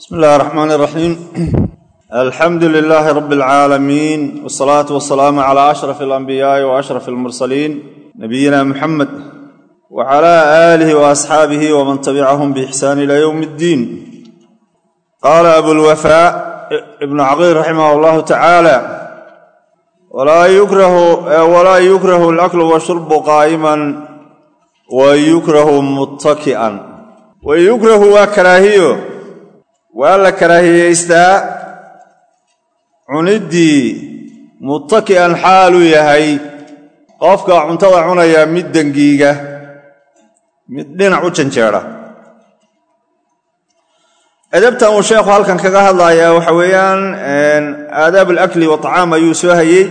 bismi illahi raxmaan iraxiim alxamdu lilaahi rabi alcaalamiin wsalaatu wasalaamu cala ashraf alambiyaai wa ashraf almursaliin nabiyina muxamed wa cala aalihi wa asxaabihi waman tabicahum biixsaan ila yowm اddiin qaala abulwafaa ibnu caqiil raximah allahu tacaala walaa yukrahu alaklu washurbu qaa'iman wa yukrahu muttaki'an. Wa yukrahu waa karaahiyo waa la karaahiyeystaa. Cuniddii muttaki'an xaaluu yahay. Qofka cuntada cunaya mid dengiiga mid dhinac u janjeedha edabtan uu sheekhu halkan kaga hadlayaa waxa weeyaan aadaab alakli waطacaam ayuu soo hayey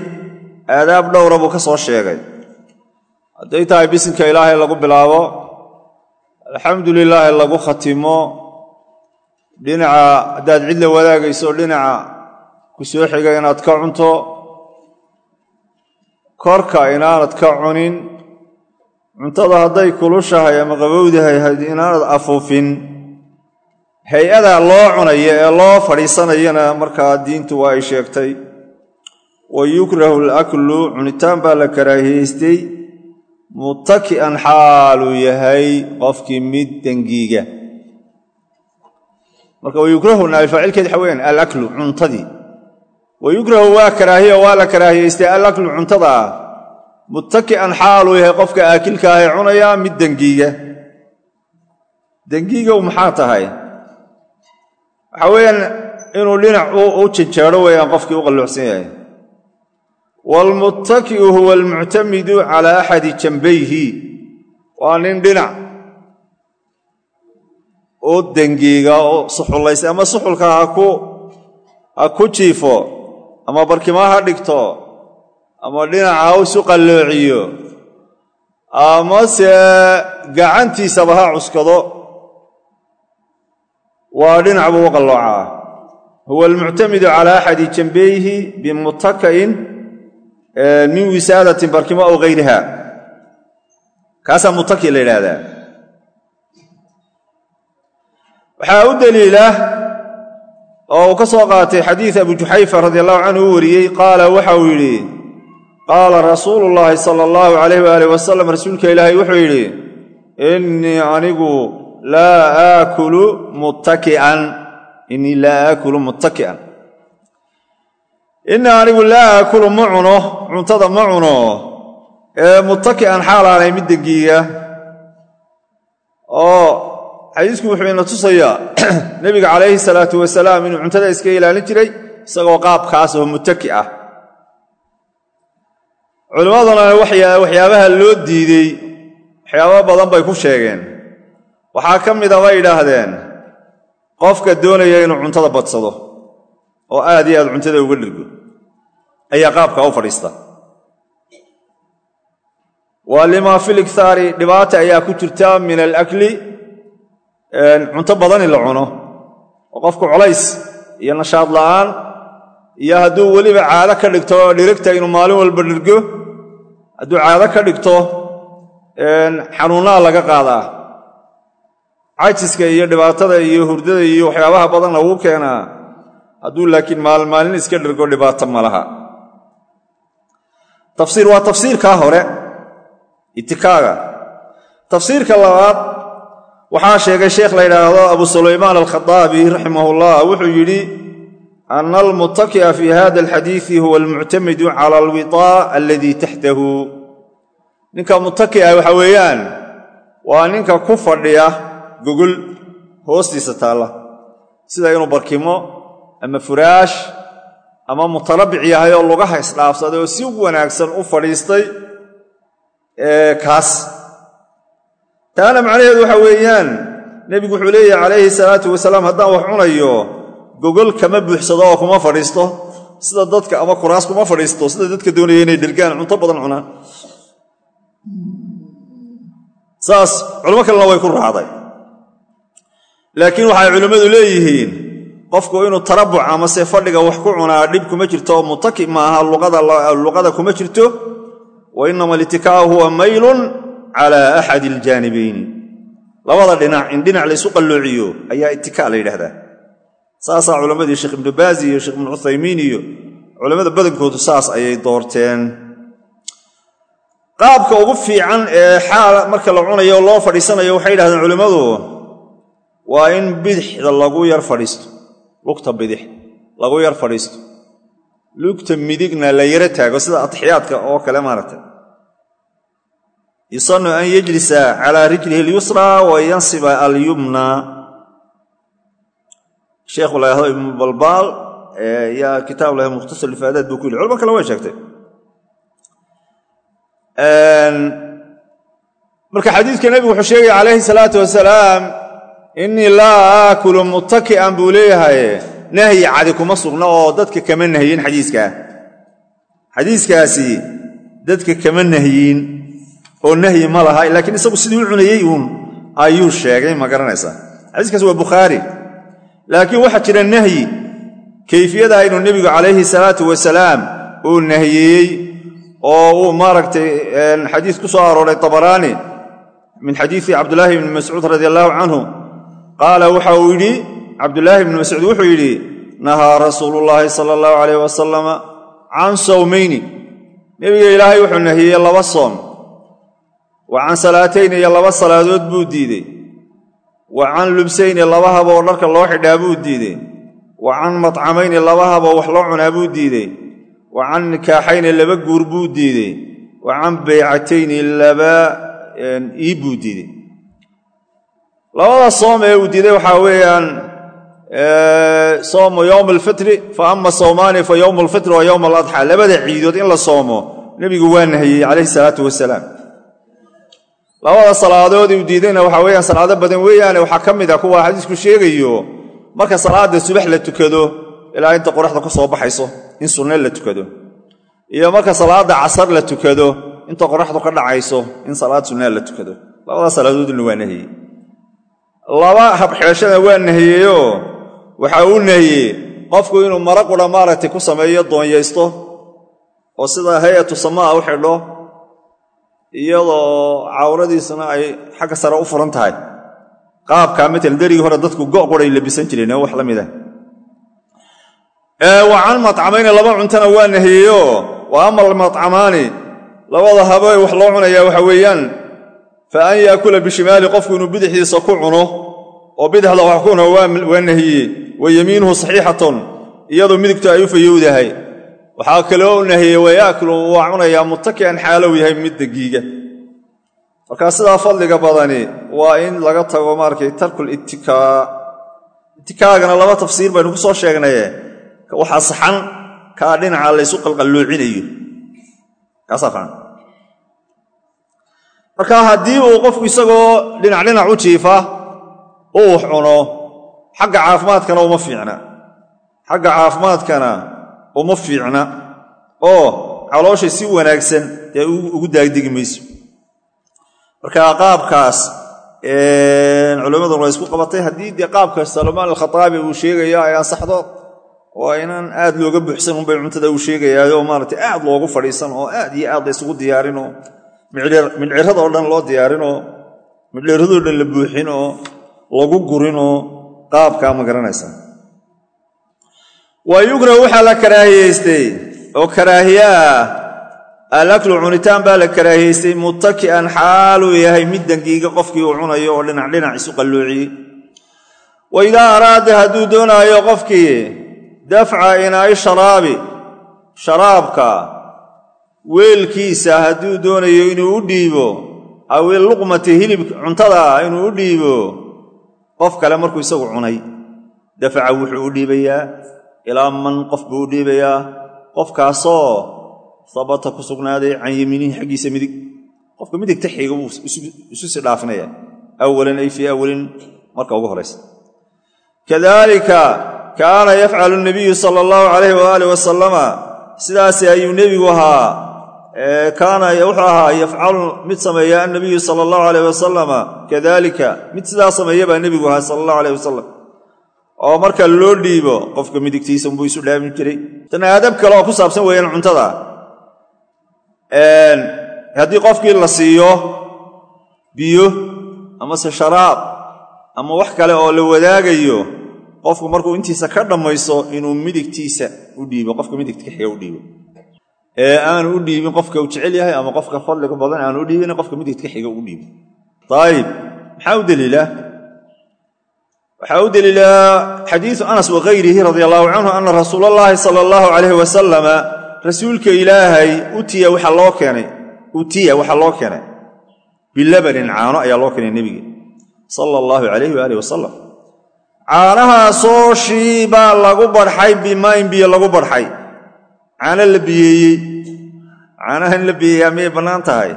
aadaab dhowra buu ka soo sheegay. Hadday tahay bisinka ilaahay lagu bilaabo alxamdu lilaahi lagu khatimo dhinaca haddaad cid la wadaagayso dhinaca ku soo xiga inaad ka cunto. Korka inaanad ka cunin cuntada hadday kulushahay ama qabowdahay inaanad afuufin. Hay'ada loo cunayo ee loo fadhiisanayana markaa diintu waa ay sheegtay. Wa yukrahu alaklu cunitaan baa la karaahiyeystay muttaki'an xaaluu yahay qofkii mid dengiiga marka wayukrahu naabifaacilkeed waxa weyaan alaklu cuntadii. Wa yukrahu waa karaahiyo waa la karaahiyeystay alaklu cuntada. Ah muttaki'an xaaluu yahay qofka aakilka ah ee cunaya mid dengiiga. Dengiigow maxaa tahay? Waxaa weeyaan inuu dhinac u janjeero weeyaan qofkii u qalluucsan yahay. Waalmuttaki'u huwa almuctamidu calaa axadi jambayhi waa nin dhinac u dengiiga oo suxullaysay ama suxulka ha ku jiifo ama barkima ha dhigto ama dhinaca ha isu qalloociyo amase gacantiisaba ha cuskado waa dhinac buu qalloocaa huwa almuctamidu cala axadi jambayhi bimutaka'in min wisaadatin barkimo aw gayriha kaasaa mutaki la yidhaahdaa waxaa u daliila oo uu ka soo qaatay xadiid abu juxayfa radi allahu canhu u wariyey qaala waxa uu yidhi qaala rasuulu llaahi sala allahu calayh waalih wasalam rasuulka ilaahay wuxuu yidhi innii anigu laa aakulu muttaki'an innii laa aakulu muttaki'an. Innii anigu laa aakulu ma cuno cuntada ma cuno ee muttaki'an xaalaanay mid dengiiga oo xadiisku wuxuu ina tusayaa nebiga calayhi salaatu wasalaam inuu cuntada iska ilaalin jiray isagoo qaabkaas oo muttaki ah. Culimmaduna waxyaabaha loo diidey waxyaaba badan bay ku sheegeen. Waxaa ka mida bay yidhaahdeen qofka doonaya inuu cuntada badsado oo aad iyo aad cuntada uga dhirgo ayaa qaabka u fadhiista. Waa limaa fil dhibaata ayaa ku jirta min alakli cunto badan in la cuno. Oo qofku colays iyo nashaad la'aan iyo hadduu weliba caado ka dhigto dhirigta inuu maalin walba dhirgo hadduu caado ka dhigto xanuunnaa laga qaadaa. Cajiska iyo dhibaatada iyo hurdada iyo waxyaabaha badan lagu keenaa hadduu laakiin maalin iska dhirgo dhibaato ma laha. Tafsiir waa tafsiirkaa hore. Itikaaga. Tafsiirka labaad waxaa sheegay sheekh la yidhaahdo abu sulaymaan alkhadaabi raximahullah wuxuu yidhi ana almuttaki'a fi hada alxadiidi huwa almuctamidu cala alwitaa aladii taxtahu. Ninka muttaki'a waxa weeyaan waa ninka ku fadhiya gogol hoostiisa taalla. Sida inuu barkimo ama furaash ama mutalabbic yahay oo lugaha isdhaafsaday oo si wanaagsan u fadhiistay kaas taana macnaheedu waxa weeyaan nebigu wuxuu leeyahy calayhi salaatu wasalaam haddaan wax cunayo gogol kama buuxsado oo kuma fadhiisto. Sida dadka ama kuraas kuma fadhiisto sida dadka doonaya inay dhergaan cunto badan cunaan. Saas culimo kalena way ku raacday. Laakiin waxay culimmadu leeyihiin qofku inuu tarabuc amase fadhiga wax ku cunaa dhib kuma jirto oo mutaki maaha luqada kuma jirto. Wa inama litikaa'u huwa maylun cala axadi aljaanibayni labada dhinac in dhinac laysu qalloociyo ayaa itikaa la yidhahdaa saasaa culammadii sheekh ibnu baazi iyo sheekh ibnu cuthaymiin iyo culammada badankoodu saas ayay doorteen qaabka ugu fiican ee xaal marka la cunayo oo loo fadhiisanayo waxay yidhahdeen culimmadu waa in bidixda lagu yar fadhiisto lugta bidix lagu yar fadhiisto lugta midigna la yaro taago sida atixiyaadka oo kale maaragtay yusanu an yejlisa calaa rijlihi alyusraa wa yansiba alyumna. Sheekhu la yahdo ibnu balbaal yaa kitaab laha mukhtasar ifaadaad buu ku yili culmo kale way marka xadiidka nebigu wuxuu sheegaya calayhi salaatu wasalaam innii laa aakulu muttaki'an buu leeyahay nahyi cadi kuma sugna oo dadka kama nahyin xadiiskaa xadiiskaasi dadka kama nahyin oo nahyi ma laha laakiin isagu siduu u cunayey uun ayuu sheegay ma garanaysaa. Xadiiskaasi waa bukhaari. Laakiin waxaa jira nahyi kayfiyada inuu nebigu calayhi salaatu wasalaam uu nahyeeyey oo uu maaragtay xadiis ku soo arooray tabaraani min xadiisi cabdulaahi bni mascuud radi allaahu canhu. Qaala waxa uu yidhi cabdulaahi bni mascuud wuxuu yidhi nahaa rasuulullaahi sala allahu calayh wasalama can sawmayni. Nebiga ilaahay wuxuu nahiyey laba soom wa can salaatayn iyo laba salaadood buu diidey. Wa can lubsayni laba haboo dharka loo xidhaa buu diidey. Wa can matcamayni laba haboo wax loo cunaa buu diidey. Wa can nikaaxayni laba guur buu diidey. Wa can baycatayni laba ii buu diidey. Labada soom ee waxaa weeyaan soomu yowm alfitri fa ama sawmaani fa yowmu alfitri wa yowm aladxaa labada ciidood in la soomo nebigu waa nahiyey calayhi salaatu wasalaam labada salaadood uu diidayna waxaa weeyaan salaado badan weeyaane waxaa ka mid a kuwa xadiisku sheegayo. Marka salaada subax la tukado ilaa inta qoraxda ka soo baxayso in sunne la tukado. Iyo marka salaada casar la tukado inta qoraxdu ka dhacayso in salaad sunnaa la tukado. Labada salaadoodna waa nahiyey laba habxeeshana waa nahiyeyoo waxa uu nahiyey qofku inuu mara qura maaragtay ku sameeyo doonyaysto oo sida hay'atu samaa u xidho iyadoo cawradiisuna ay xagga sare u furan tahay. Qaabkaa matal derigii hore dadku go' quray labisan jireen wax la mid ah. Wa can matcamayni laba cuntana waa nahiyeyo wa ama almatcamaani labada habee wax loo cunayaa waxa weeyaan fa an yaakula bishimaali qofku inuu bidixdiisa ku cuno oo bidixda wax ku waa nahiyey wa yemiinuhu saxiixatun iyadoo midigtu ay u fayowdahay waxaa kaloo nahiyey wayaakulu waa cunayaa muttaki'an xaalow yahay mid dagiiga markaa sidaa fadliga badani waa in laga tago maarkay tarkul ittikaa ittikaagana laba tafsiir baynu ku soo sheegnaye waxaa saxan kaa dhinaca laysu qalqalloocinayo. Kaasaa fiican marka haddii uu qofku isagoo dhinac dhinac u jiifa uu wax cuno xagga caafimaadkana uma fiicna. Xagga caafimaadkana uma fiicna oo calooshay si wanaagsan dee ugu daagdegi marka qaabkaas culimmaduna waa isku qabatay. Haddii dee qaabka salmaan alkhataabi uu sheegayo ay ansaxdo waa inaan aad looga buuxsan unbay cuntada uu sheegayaayo maaragtay aad loogu fadhiisan oo aad iyo aad la isugu diyaarinoo midhciradoo dhan loo diyaarinoo midhciradoo dhan la buuxin oo lagu gurinoo qaabkaa ma garanaysaa waa yukrahu waxaa la karaahiyeystay oo karaahiye ah alaklu cunitaan baa la karaahiyeystay muttaki'an xaaluu yahay mid dangiiga qofkii uu cunayo oo dhinac dhinac isu qalloociyey. Wa idaa araada hadduu doonaayo qofkii dafca inaa'i sharaabi sharaabka weelkiisa hadduu doonayo inuu u dhiibo aw iluqmati hilib cuntada inuu u dhiibo qof kale markuu isagu cunay dafaca wuxuu u dhiibayaa ilaa man qof buu dhiibayaa qofkaasoo sabata ku sugnaaday can yamiinihi xaggiisa midig. Qofka midigta xiga wuu isu si dhaafinaya awalan ay fii awalin marka ugu horaysa kadalika kaana yafcalu nabiyu sala allahu calayhi waaalih wasalama sidaasi ayuu nebigu ahaa kaana wuxuu ahaa yafcalu mid sameeya annabiyu sala allahu alayh wasalama kadalika mid sidaa sameeya baa nebigu ahaa sala allahu alayh wasalam oo marka loo dhiibo qofka midigtiisa unbuu isu dhaafin jiray. Tan aadab kale oo ku saabsan weeyaan cuntada. Haddii qofkii la siiyo biyo amase sharaab ama wax kale oo la wadaagayo qofku markuu intiisa ka dhammaysto inuu midigtiisa u dhiibo qofka midigta xiga u dhiibo. Ee aanu u dhiibin qofka uu jecel yahay ama qofka fadliga badan aanu u dhiibin qofka midigta xiga u dhiibo. Ayib maxaa u daliila waxaa u daliilaa xadiiu anas wakayrihi radi allahu canhu ana rasuul allaahi sala allahu calayh wasalama rasuulka ilaahay utiya waxaa loo keenay utiya waxaa loo keenay. Bilabanin caano ayaa loo keenay nebiga sala allahu calayh waaalih wasalam caanahaasoo shiibaa lagu barxay bimayn biyo lagu barxay. Caano la biyeeyey. Caanaha in la biyeeyaa miyay bannaan tahay?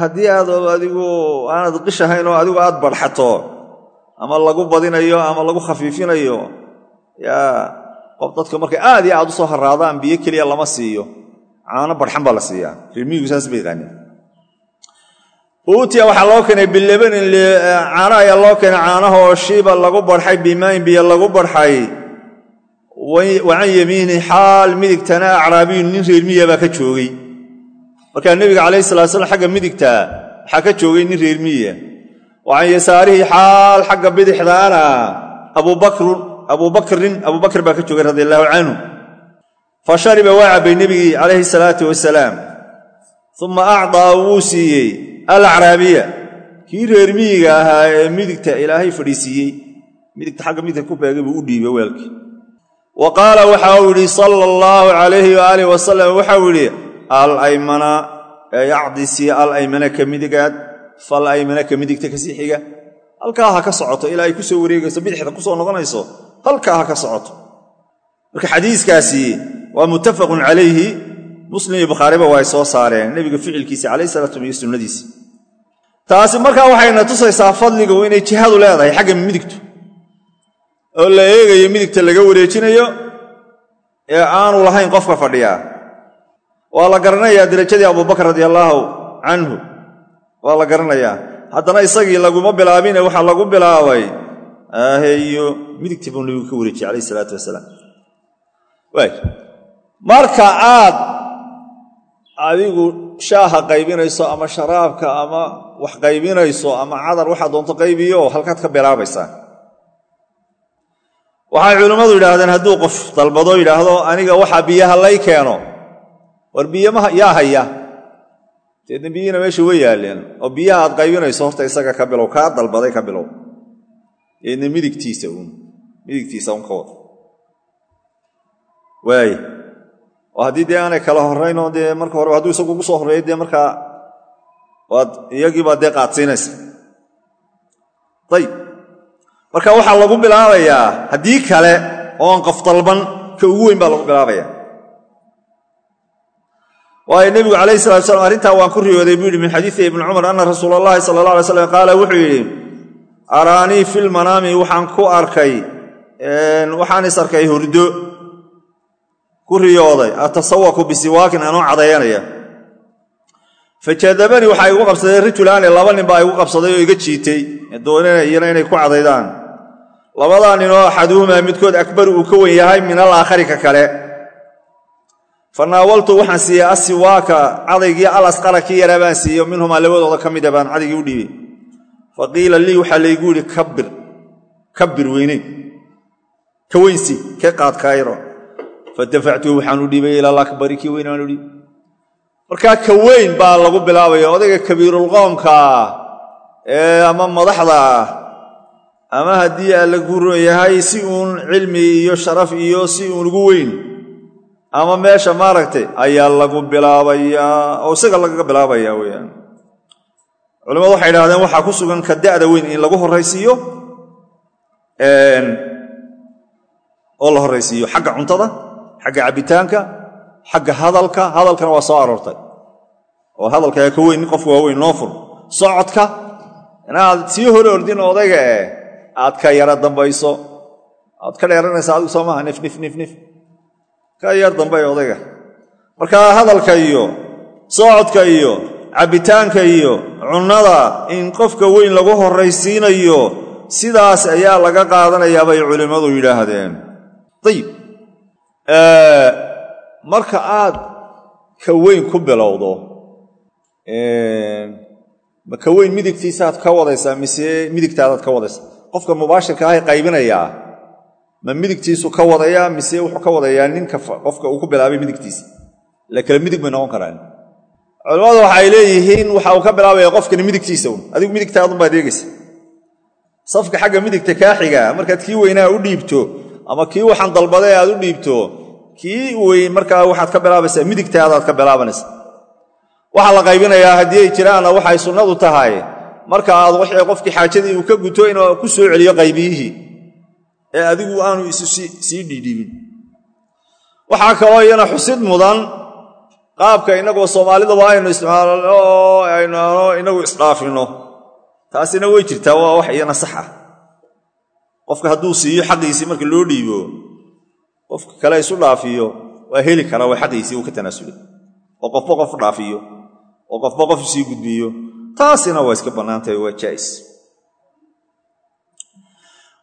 Haddii aad adigu aanad qish ahayn oo adigu aad barxato ama lagu badinayo ama lagu khafiifinayo. Yaa qof dadka markay aad iyo aad u soo haraadaan biyo keliya lama siiyo. Caano barxan baa la siiyaa. Reermiyigu saas ba yaqaaneen uutiya waxaa loo keenay bilabanin caano ayaa loo keenay caanahoo shiiba lagu barxay bimayn biyo lagu barxay. Wa can xaal midigtana acraabiyun nin reermiya baa ka joogay. Markaa nebiga calayhi salatu slam xagga midigta waxaa ka joogay nin reermiya wa can yasaarihi xaal xagga bidixdaana abubakrin abubakr baa ka joogay radi allaahu canhu fa shariba waa cabbay nebigii calayhi salaatu wasalaam uma acdaa wuu siiyey alacraabiya kii reermiyiga ahaa ee midigta ilaahay fadhiisiiyey midigta xagga midigta ku beegay buu u dhiibay weelkii wa qaala waxa uu yidhi sala allahu calayhi waaalih wasalam waxau yidhi alaymana ee alaymana ka midigaad fal aymana ka midigta ka sii xiga. Halkaa ha ka socoto ilaa ay ku soo wareegayso bidixda ku soo noqonayso halkaa ha ka socoto. Marka xadiiskaasi waa muttafaqun calayhi muslim iyo bukhaariba waa ay soo saareen nebiga ficilkiisa calayh salaatu iyo sunnadiisa. Taasi markaa waxayna tusaysaa fadligu inay jihadu leedahay xagga midigtu. Oo la eegayo midigta laga wareejinayo ee aanu lahayn qofka fadhiyaa. Waa la garanayaa derajadii abubakar radi allaahu canhu waa la garanayaa haddana isagii laguma bilaabine waxaa lagu bilaabay. Aheyo midigtii buu nebigu ka wareejiyey calayh isalaatu wasalaam. Waay. Marka aad adigu shaaha qaybinayso ama sharaabka ama wax qaybinayso ama cadar waxaa doonto qaybiyo halkaad ka bilaabaysaa waxay culimmadu yidhaahdeen hadduu qof dalbado yidhaahdo aniga waxaa biyaha lay keeno. War biyamaha yaa haya deedna biyihina meesha way yaaleen oo biyaha aad qaybinayso horta isaga ka bilow kaa dalbaday ka bilow. Deedna midigtiisa uun midigtiisa un ka wada waaya oo haddii dee aanay kala horraynoo dee marka hore hadduu isagu ugu soo horreeyo dee markaa waad iyagiibaa dee qaadsiinaysa. Ayib marka waxaa lagu bilaabayaa haddii kale oon qof dalban ka ugu weyn baa lagu bilaabaya waayo nebigu calayhi salatu slam arrintaa waan ku riyooday buu yidhi min xadiidi ibni cumar anna rasuula allahi sala alla alay slam qaala wuxuu yidhi araanii filmanaami waxaan ku arkay waxaan is arkay hurdo ku riyooday atasawaku bisiwaakin anoo cadayanaya fajadabanii waxaa igu qabsaday rajulaani laba nin baa igu qabsaday oo iga jiitay doonanayana inay ku cadaydaan. Labadaa nin oo axaduhumaa midkood akbar uu ka wen yahay min alaakhari ka kale fa naawaltu waxaan siiyey asiwaaka cadaygii al asqara kii yaraa baan siiyo minhumaa labadooda ka mida baan cadaygii u dhiibay. Fa qiila lii waxaa laygu yidhi kabir kabir weyneyn ka weynsi ka qaadkaayro fadafactuhu waxaan u dhiibay ila alakbari kii weyn u dhiibay. Markaa ka weyn baa lagu bilaabaya odayga kabiirulqoomkaa ee ama madaxda ah ama haddii alla ku ron yahay si uun cilmi iyo sharaf iyo si uun ugu weyn ama meesha maaragtay ayaa lagu bilaabayaa oo isaga lagaga bilaabaya weyaan culimmadu waxay idhahdeen waxaa ku sugan ka da'da weyn in lagu horraysiiyo oo la horraysiiyo. Xagga cuntada xagga cabbitaanka xagga hadalka. Hadalkana waa soo aroortay. Oo hadalkaa ka weyn nin qofka waaweyn noo fur. Socodka inaad sii hor ordin odayga eh aad ka yara dambayso. Aad ka dheeranaysa adigu soo maaha nif nif nif nif ka yar dambay odayga marka hadalka iyo socodka iyo cabbitaanka iyo cunnada in qofka weyn lagu horraysiinayo sidaas ayaa laga qaadanayaa bay culimmadu yidhaahdeen. Ayib marka aad ka weyn ku bilowdo ma ka weyn midigtiisaaad ka wadaysaa mise midigtaadaad ka wadaysaa? Qofka mubaashirka ahay qaybinayaa ma midigtiisu ka wadayaa mise wuxuu ka wadayaa ninka qofka uu ku bilaabay midigtiisa la kale midig bay noqon karaan. Culimmadu waxay leeyihiin waxa uu ka bilaabaya qofkani midigtiisa un adigu midigtaadunbaad eegaysa safka xagga midigta kaa markaad kii weynaa u dhiibto ama kii waxaan dalbaday aad u dhiibto kii weyn markaa waxaad ka bilaabaysaa midigtaadaad ka bilaabanaysa waxaa la qaybinayaa haddii ay jiraanna waxay sunnadu tahay marka aad wixii qofkii xaajadii uu ka guto inuu ku soo celiyo qaybiyihii ee adigu aanu isu sii dhiidhiibin. Waxaa kaloo iyana xusid mudan qaabka innagoo soomaalidaba aynu isticmaalno oo inagu isdhaafinno taasina way jirtaa waa wax iyana sax ah. Qofka hadduu siiyo xaqiisii marka loo dhiibo qofka kale isu dhaafiyo waa heli karaa waa xaqiisii uu ka tanaasulay oo qofba qof dhaafiyo oo qofba qof sii gudbiyo. Taasina waa iska bannaantahay waa jaa'is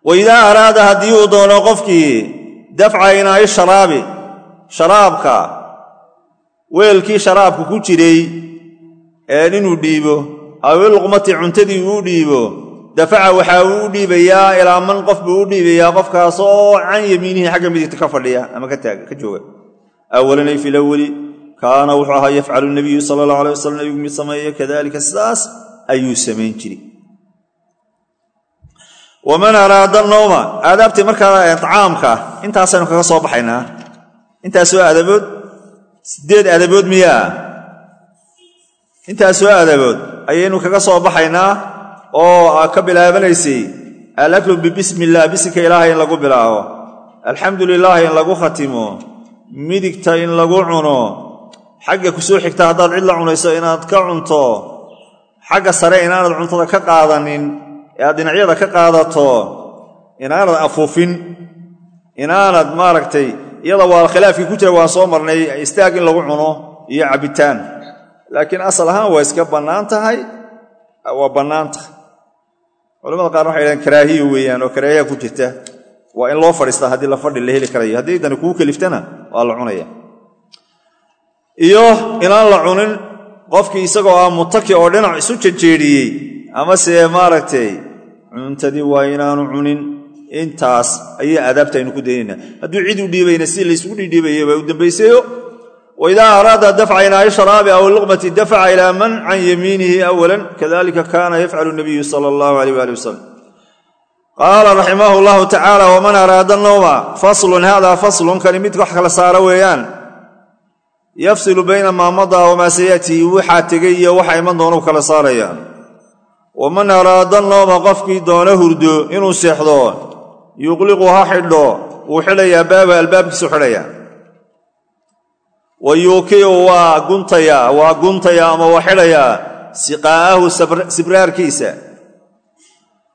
wa idaa araada haddii uu doono qofkii dafca inaa'i sharaabi sharaabka weelkii sharaabka ku jiray inuu dhiibo aw ilqumati cuntadii uu dhiibo dafaca waxaa uu u dhiibayaa ilaa man qof buu u dhiibayaa qofkaasoo can yamiinihi xagga midigta ka fadhiya ama ka jooga. Awalanay fi kaana wuxuu ahaa yafcalu nabiyu sala allahu alay wasalam nabigu mid sameeya kadalika sidaas ayuu samayn jiray waman araada nooma aadaabtii markaa tacaamka intaasaynu kaga soo baxaynaa. Intaasoo adabood sideed adabood miyaa? Intaasoo adabood ayaynu kaga soo baxaynaa oo ka bilaabanaysay alaklu bibismi illah bisinka ilaahay in lagu bilaabo alxamdu lilaahi in lagu khatimo. Midigta in lagu cuno. Xagga ku soo xigta haddaad cid la cunayso inaad ka cunto. Xagga sare inaanad cuntada ka qaadanin ee aad dhinacyada ka qaadato inaanad afuufin inaanad maaragtay iyada waa khilaafkii ku jira waan soo marnay istaag in lagu cuno iyo cabbitaan laakiin asal ahaan waa iska bannaan tahay waa bannaan tahay. Culamada qaar waxay dhahaan karaahiya weeyaan oo karaahiya ku jirta waa in loo fadhiistaa haddii la fadhi la heli karayo. Haddii dani kuu keliftana waa la cunaya. Iyo inaan la cunin qofkii isagoo ah mutaki oo dhinac isu janjeedhiyey amase maaragtay cuntadii waa inaanu cunin. Intaas ayaa aadaabta aynu ku daynayna hadduu cid u dhiibayna si laysugu dhiidhiibaya baa u dambaysayo wa idaa araada dafca inaa'i sharaabi aw luqmati dafaca ilaa man can yamiinihi awalan kadalika kaana yafcalu nabiyu sala allahu alayh waali wasalam qaala raximah llahu tacaala waman araada nowma faslun hada faslun kani mid wax kala saara weeyaan. Yafsilu bayna maa madaa wamaa sayatii waxaa tegay iyo waxa iman doonuu kala saaraya waman araada nooma qofkii doona hurdo inuu seexdo yuqliqu ha xidho wuu xidhayaa baaba albaabkiisu xidhaya wa yuukiu waa guntayaa waa guntayaa ama waa xidhayaa siqaa'ahu sibraarkiisa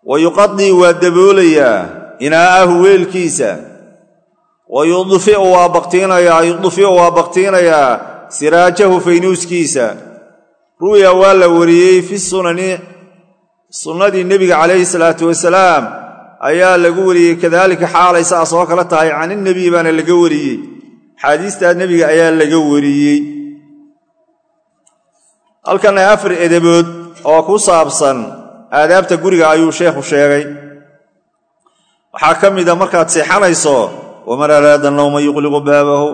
wa yuqadii waa daboolayaa inaa'ahu weelkiisa wa yudfiu waa baktiinayaa yudfiu waa siraajahu faynuuskiisa ru'ya waa la wariyey fi sunani sunnadii nebiga calayhi salaatu wasalaam ayaa lagu wariyey kadaalika xaalay saas oo kale tahay caninnebiy baana laga wariyey. Xaadiistaa nebiga ayaa laga wariyey. Halkan afar edabood oo ku saabsan aadaabta guriga ayuu sheekhu sheegay. Waxaa ka mida markaad seexanayso waman araada nawma yuqliqu baabahu.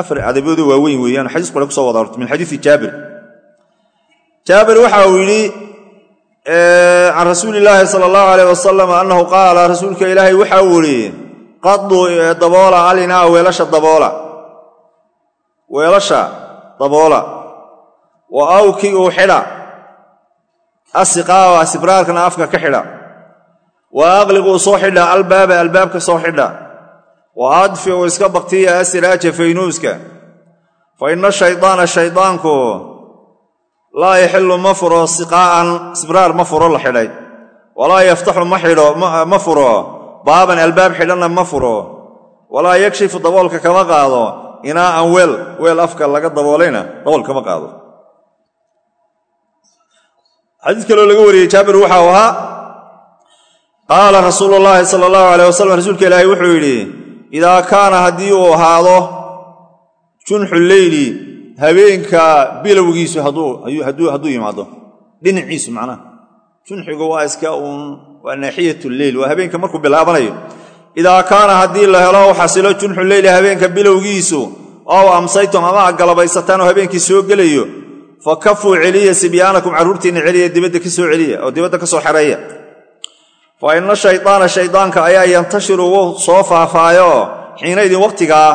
Afar adaboodo waaweyn weeyaan xadiis kale kuso wada horta min xadiisi jaabir. Jaabir waxa uu yidhi can rasuuli illaahi sala allahu alayh wasalam annahu qaala rasuulka ilaahay waxa uu idhi qaduu daboola alinaa weelasha daboola. Weelasha daboola. Wa awki uu xidha. Asiqaawa sibraarkana afka ka xidha. Wa aqliquu soo xidha. Albaaba albaabka soo xidha. Wa adficu iska baktiya asiraaja faynuuska. Fa ina shaydaana laa yaxilu ma furo siqaa'an sibraar ma furo la xidhay. Walaa yaftaxu ma furo. Baaban albaab xidhanna ma furo. Walaa yakshifu daboolka kama qaado. Inaa'an weel weel afka laga daboolayna dabool kama qaado. Xadiis kaloo laga wariyey jaabir waxau ahaa qaala rasuulu llaahi sala allahu alayh wasalam rasuulka ilaahay wuxuu yidhi idaa kaana haddii uu ahaado junxu leyli habeenka bilowgiisu hadduu yimaado. Dhinaciisu macnaha. Junxigu waa iska uun waa naaxiyat lleyl waa habeenka markuu bilaabanayo. Idaa kaana haddii la helo xasilo junxu leyli habeenka bilowgiisu. Ow amsaytum ama a galabaysataan oo habeenkii soo gelayo. Fa kafuu celiya sibyaanakum carruurtiinna celiya dibadda ka soo celiya oo dibadda ka soo xereeya. Fa ina shaydaana shaydaanka ayaa yantashiru soo faafaayo. Xiinaydin wakhtigaa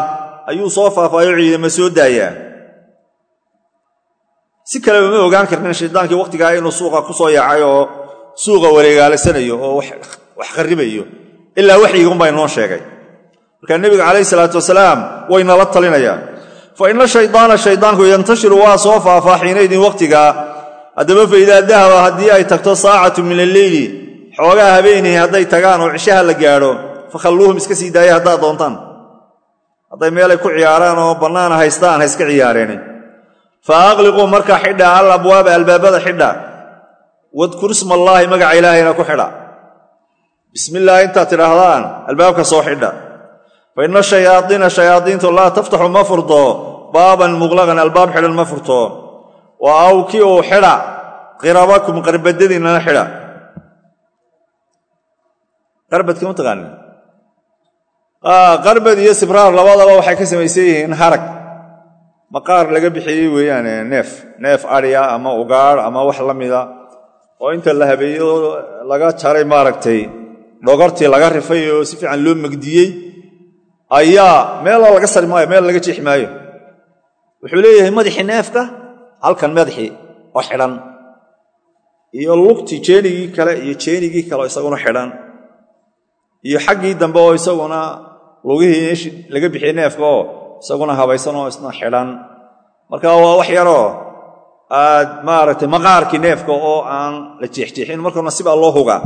ayuu soo faafaayo ciidama soo daayaa si kaleba ma ogaan karnin shaydaankii wakhtigaa inuu suuqa ku soo yaacay oo suuqa wareegaalaysanayo oo wax qarribayo ilaa waxyigunbaa inoo sheegay. Markaa nebiga calayhi salaatu wasalaam waynala talinayaan. Fa ina shaydaana shaydaanku yantashiru waa soo faafaa xiinaydin wakhtigaa haddaba fa idaa dahaba haddii ay tagto saacatu min alleyli xoogaa habeenahi hadday tagaan oo cishaha la gaadho fakhalluuhum iska sii daaya haddaad doontaan. Hadday meelay ku ciyaaraan oo bannaan haystaan ha iska ciyaareen fa aqliquu markaa xidha al abwaaba albaabada xidha wadkur ismallaahi magaca ilaahayna ku xidha bismillaahi intaad tidhaahdaan albaabka soo xidha fa ina shayaadiina shayaadiintu laa taftaxu ma furto baaban muqlaqan albaab xidhan ma furto wa awki uu xidha qirabakum qarbadadiinnana xidha qarbadka ma taqaanin qarbad iyo sibraar labadaba waxay ka samaysan yihiin harag maqaar laga bixiyey weeyaane neef neef adhiya ama ugaadh ama wax la mida oo inta la habeeyo laga jaray maaragtay dhogortii laga rifay oo si fiican loo megdiyey ayaa meela laga sari maayo meel laga jeexi maayo. Wuxuu leeyahay madaxii neefka halkan madaxii oo xidhan. Iyo lugtii jeenigii kale iyo jeenigii kale oo isaguna xidhan. Iyo xaggii dambe oo isaguna lugihii laga bixiyey neefka oo isaguna habaysan oo isna xidhan. Marka waa wax yaroo aad maaragtay maqaarkii neefka oo aan la jeexjeexin markuna sibaa loo hugaa.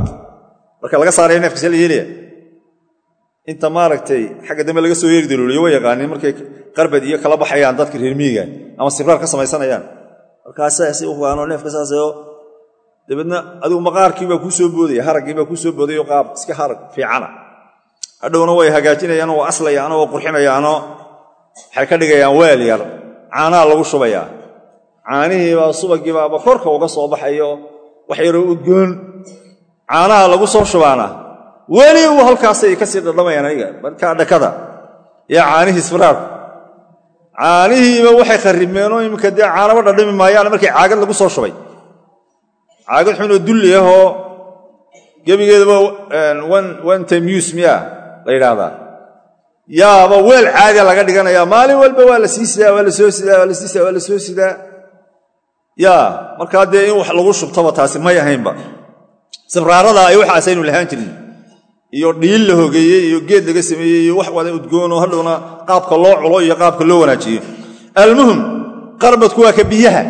Marka laga saarayo neefka see la yeelaya inta maaragtay xagga dambe laga soo yeeri daruuriyo way yaqaanin markay qarbad iyo kala baxayaan dadka reer miiga ama sibraar ka samaysanayaan. U hugaanoo neefka saasoo dabeedna adigu maqaarkiibaa kuu soo boodaya haraggiibaa kuu soo boodayoo qaab iska harag fiicana. Hadhowna way hagaajinayaanoo waa aslayaanoo waa qurxinayaanoo waxay ka dhigayaan weel yar. Caanaha lagu shubayaa. Caanihiibaa subagiibaaba korka uga soo baxayo. Wax yaroo udgoon caanaha lagu soo shubaana. Weli uu halkaasay ka sii dhadhamayaan aniga markaa dhakada. Yaa caanihii isfiraarku caanihiiba waxay kharrimeenoo iminka dee caanaba dhadhami maayaan markii caagad lagu soo shubay. Caagad xunoo dulli ahoo gebigeedaba one time use miya la yidhaahdaa yaaba weel caadiya laga dhiganayaa maalin walba waa la sii sidaa waa la soo sidaa waa la sii sidaa waa la soo sidaa. Yaa markaa dee in wax lagu shubtaba taasi may ahaynba. Sibraarada ay waxaasaynu lahaan jirin. Iyo dhiil la hogeeyey iyo geed laga sameeyey iyo wax wada udgoonoo hadhowna qaabka loo culo iyo qaabka loo wanaajiyo. Almuhim qarbadku waa ka biyaha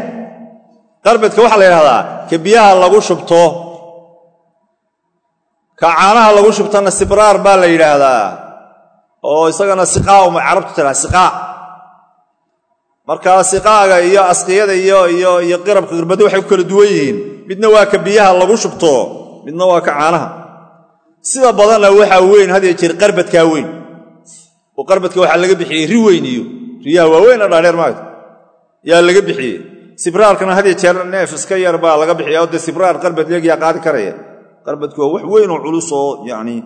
qarbadka waxaa la yidhahdaa ka biyaha lagu shubto. Ka caanaha lagu shubtana sibraar baa la yidhaahdaa oo isagana siqaa uma carabtu tiraa markaa siqaaga iyo asqiyada iyo qirabka qirbadda waxay ku kala duwan yihiin. Midna waa ka biyaha lagu shubto midna waa ka caanaha. Sida badanna waxaa weyn had jeer qarbadkaa weyn. Oo qarbadka waxaa laga bixiyey ri weyn iyo riyaha waaweyn oo dhaadheer maagta yaa laga bixiyey. Sibraarkana had jeer neef iska yar baa laga bixiya oo dee sibraar qarbad leegyaa qaadi karaya. Qarbadku waa wax weyn oo culus oo yacni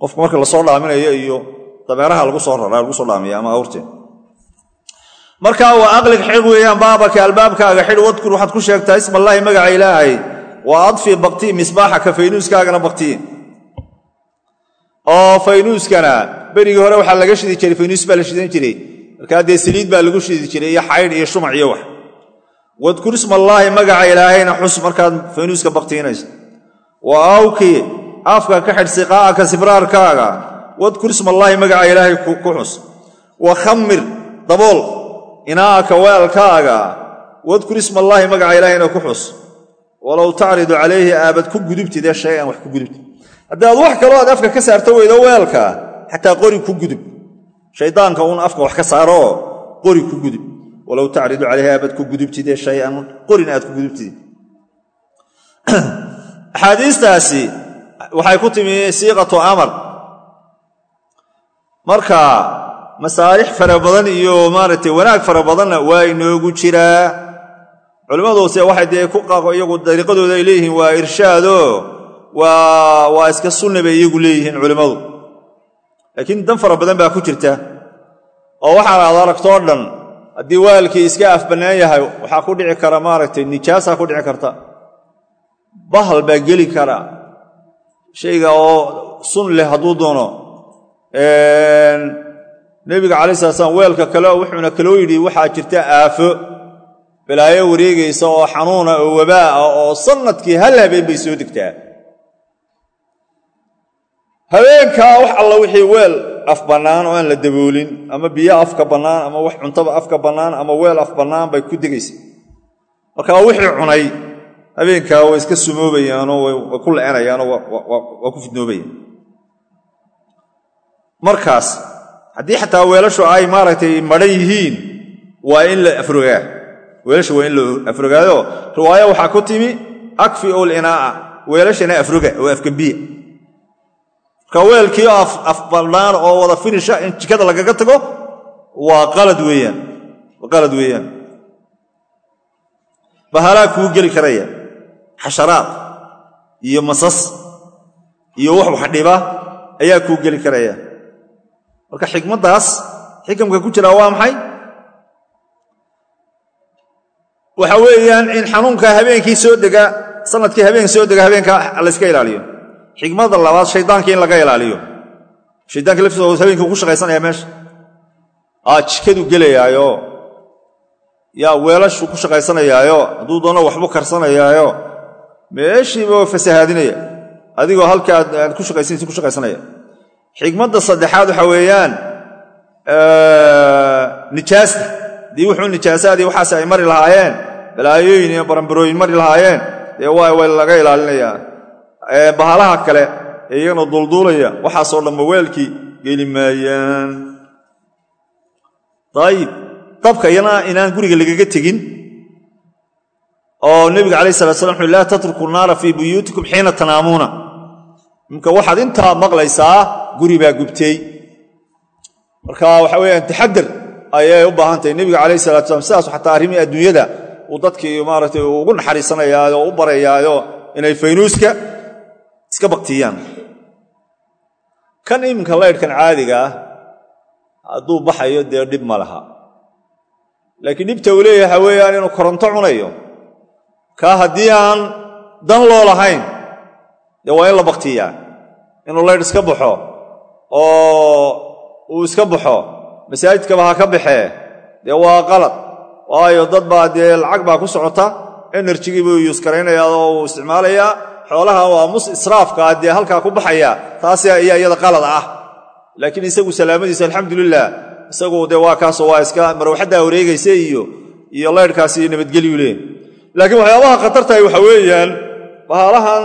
qofka marka la soo dhaaminayo iyo dabeeraha lagu soo raraa lagu soo dhaamiya ama awrteen marka waa aqlig xidh weeyaan baabaka albaabkaaga xidh wadkur waxaad ku sheegtaa ismallaahi magaca ilaahay wa adfi baktii misbaaxaka faynuuskaagana baktii oo faynuuskana berigii hore waxaa laga shidi jiray faynuus baa la shidan jiray. Markaa dee saliid baa lagu shidi jiray iyo xaydh iyo shumac iyo wax. Wadkur ismallaahi magaca ilaahayna xus markaad faynuuska baktiinayso wa awki afka ka xidh siqaa'aka sibraarkaaga wadkur ismallaahi magaca ilaahay ku xus wa khammir dabool inaa'aka weelkaaga wadkur ismallaahi magaca ilaahayna ku xus. Walow tacridu calayhi aabad ku gudubtid ee shay an wax ku gudubtid. Haddaad wax kaloo aad afka ka saarto weydo weelka xataa qori ku gudub. Shaydaanka uun afka wax ka saaroo qori ku gudub. Walow tacridu calayhi aabad ku gudubtid ee shay an qorin aad ku gudubtid. Axaadiistaasi waxay ku timi siiqatu amar marka masaalix fara badan iyo maaragtay wanaag fara badanna waa inoogu jiraa culimmaduuse waxay dee ku iyagu dariiqadooda ay leeyihiin waa irshaado waa iska sunna bay iyagu leeyihiin culimmadu laakiin dan fara badan baa ku jirta. Oo waxaan aad aragtoo dhan haddii waalkii iska afbannaan yahay waxaa ku dhici kara maaragtay nijaasaa ku dhici karta. Bahal baa geli kara. Shayga oo sun leh hadduu doono nebiga calai sala slam weelka kale wuxuuna kaloo yidhi waxaa jirta aafo balaayo wareegaysa oo xanuuna oo wabaa ah oo sannadkii hal habeen bay soo degtaa. Habeenkaa wax alla wixii weel af bannaan oo aan la daboolin ama biyo afka bannaan ama wax cuntaba afka bannaan ama weel af bannaan bay ku degaysa markaa wixii cunay habeenkaa way iska sumoobayaanoo way ku le'enayaanoo waa ku fidnoobayaan markaas haddii xataa weelashu ay maaragtay madhan yihiin waa in la afrogaa. Weelasha waa in la afrogaado riwaayo waxaa ku timi akfi ol inaa'a weelashana afroga oo afgambiya. Marka weelkii afbannaan oo wada finisha in jikada lagaga tago waa qalad weeyaan qalad weeyaan. Bahalaa kuu geli karaya xasharaad iyo masas iyo wax wax dhiba ayaa kuu geli karaya marka xikmaddaas xikamka ku jiraa waa maxay? Waxa weeyaan in xanuunka habeenkii soo dega sannadkii habeen soo dega habeenka layska ilaaliyo. Xikmadda labaad shaydaanka in laga ilaaliyo. Shaydaanka laftiisa habeenkii ku shaqaysanaya meesha. Aa jikaduu gelayaayo. Yaa weelashuu ku shaqaysanayaayo hadduu doono waxbu karsanayaayo. Meeshiiba fasahaadinaya. Adigoo halka aad ku shaqaysanaysa ku shaqaysanaya xikmadda saddexaad waxa weeyaan nijaasta. Haddii wuxuu nijaasaadii waxaas ay mari lahaayeen balaayooyin iyo barambarooyin mari lahaayeen dee way laga ilaalinayaa bahalaha kale ee iyagana duulduulaya waxaasoo dhanba weelkii geli maayaan. Ayib dabka iyana inaan guriga lagaga tegin oo nebiga calayh salat slam wuxu laa tatruku naara fii buyuutikum xiina tanaamuuna. Imka waxaad intaa maqlaysaa guri baa gubtay. Marka waxa weyaan taxadar ayay u baahan tahay nebiga calayh salatu slam sidaasu xataa arrimihii adduunyada uu dadkii maaragtay ugu naxariisanayaayo oo u barayaayo inay faynuuska iska baktiyaan kan iminka laydhkan caadiga ah hadduu baxayo dee dhib ma laha. Laakiin dhibta uu leeyahay waxa weeyaan inuu koronto cunayo. Kaa haddii aan dan loo lahayn dee waa in la baktiyaa inuu laydh iska baxo oo uu iska baxo masaajidkaba ha ka baxee dee waa qalad. Waayo dad baa dee lacag baa ku socota. Enerjigii buu yuuskaraynaya oo uu isticmaalayaa. Xoolaha waa mus israafkaa dee halkaa ku baxaya. Taasi ayaa iyada qalad ah. Laakiin isagu salaamadiisa alxamdulilah isagu dee waa kaasoo waa iska marwaxaddaa wareegaysa iyo iyo laydhkaasi nabadgelyu leeh laakiin waxyaabaha khatartahay waxa weeyaan bahalahan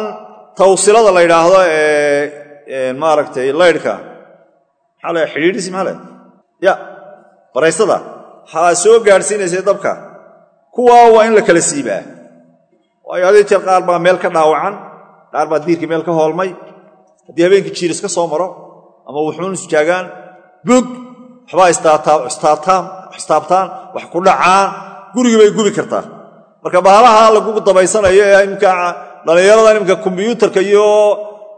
tawsilada la yidhaahdo ee maaragtay laydhka maxaa le xidhiidhisi maa le ya baraysada waxaa soo gaadhsiinaysay dabka. Kuwaa waa in la kala siibaa. Waayo haddii jeer qaar baa meel ka dhaawacan. Qaar baa diirkii meel ka hoolmay. Haddii habeenkii jiir iska soo maro ama wuxuun isjaagaan bug waxbaa istaabtaan wax ku dhacaan gurigii bay gubi kartaa. Marka bahalaha lagu dabaysanayo ee imka dhallinyarada imka kombyuutarka iyo